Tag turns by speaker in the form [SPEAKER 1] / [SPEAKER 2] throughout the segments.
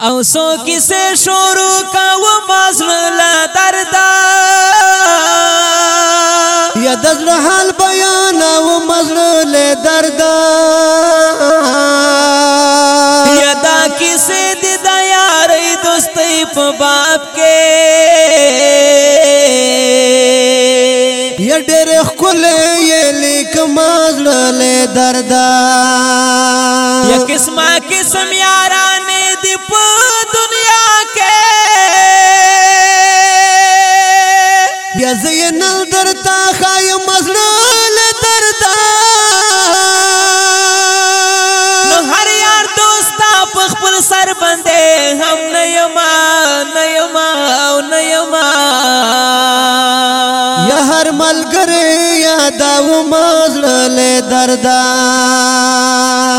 [SPEAKER 1] او سو کیسه شروع کاوه مازړه لا دردا یا دزل حال بیان او مازړه لا دردا یا دا کیسه د دیارې دوستۍ په باب کې یا ډېر خلک لیک مازړه لا دردا یا قسمه قسم یار بیا زینل درتا خایم مزړل دردا نو هر یار دوستا په خپل سر باندې هم نه یما نه یما نه یما یا هر ملګری یاد او مزړل دردا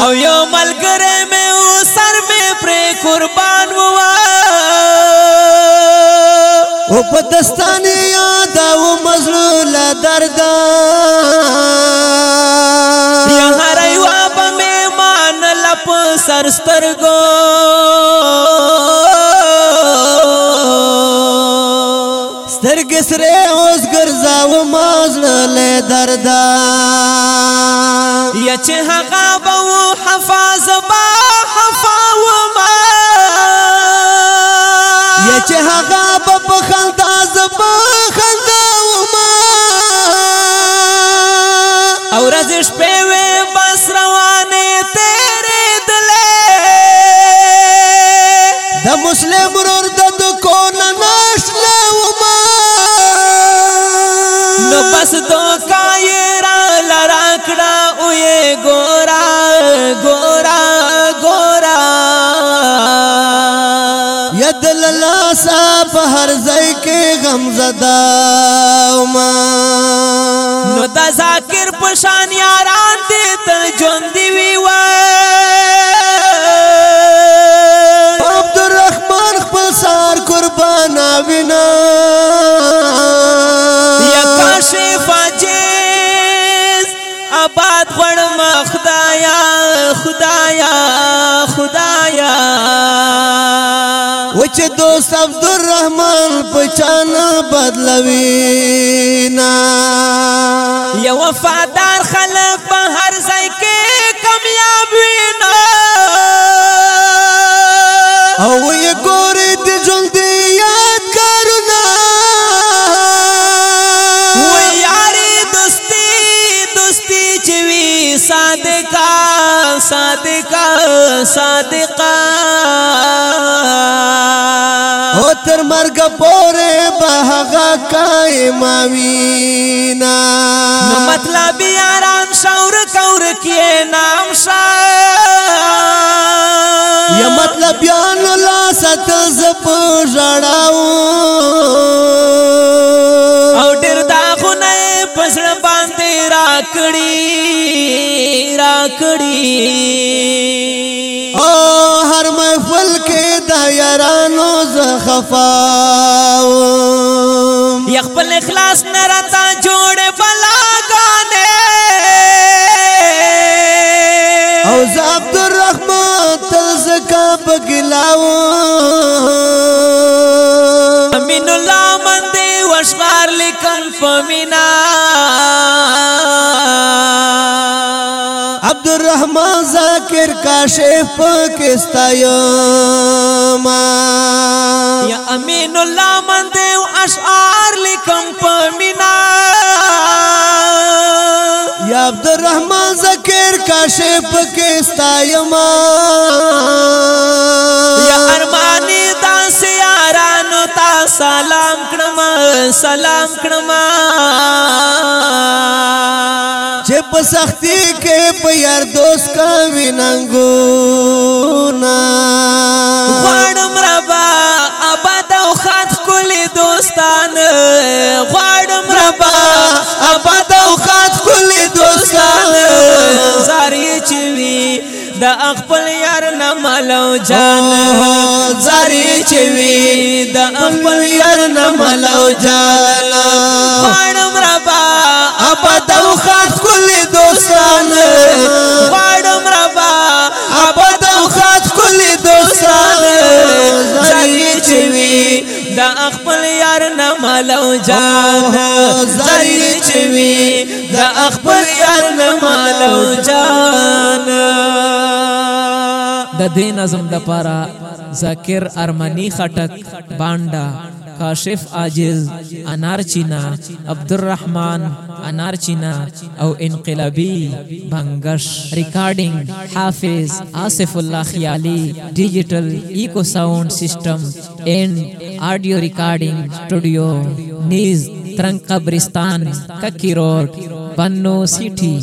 [SPEAKER 1] او یو ملګری مې او په دستانه یاد او مزړه لا درد یا هر یو په میمان لپ سرسترګو سترګ سره اوس ګرځاو مازړه لا درد یا چې هغه بو حفاظ با حفاظ ما چې هغه په خندا زب خندا و ما او راز شپې و بس روانه تیرې دلې د مسلم ورور د په هر ځای کې غم زدا ما نو دا ذکر په شان یاران دې ته ژوند دی و عبد الرحمن خپل سار قربانا وینا چې دوست عبدالرحمن پچانا بدلوي نا یو وفادار خلک په هر ځای کې کامیاب وینا او یې ګورې د ژوند دی یاد کارونه و یارې دوستي دوستي چې وی صادقا صادقا صادقا او تر مرګ پورې به هغه قائم وینا نو مطلب آرام شاور کور کې نام شا یا مطلب یا نو لا ست زپ جړاو او ډېر دا خونه پسړ باندې راکړي راکړي خفاو یا خپل اخلاص نه راته جوړ بلاګانې او ز عبدالرحمن تل زکا بګلاو امین الله من دی وشمار لیکم فمینا عبدالرحمن ذاکر کاشف پاکستان ما یا امین اللہ من دیو اشعار لکم پمینا یا عبد الرحمن زکیر کا شیف کے ستایما یا ارمانی دا سیارانو تا سلام کنما سلام کنما جب سختی کے پا یار دوست کا وینا گونا وانم ربا دومره با آباد او خاط کلی دوستان زاری چوي د خپل یار نه ملو جان زاری چوي د خپل یار نه ملو جان پړم ربا آباد او خاط کلی دوستان پړم ربا آباد او خاط کلی دوستان زاری چوي د خپل مالو جان زری چوي د خپل یار نه مالو جان د دې نظم د پاره ذکر ارمنی خټک بانډا کاشف عجز انارچینا عبد الرحمن انارچینا او انقلابی بنگش ریکارڈنگ حافظ آصف اللہ خیالی ڈیجیٹل ایکو ساؤنڈ سسٹم اینڈ آڈیو ریکارڈنگ اسٹوڈیو نیز ترنگ قبرستان ککی روڈ بنو سیٹھی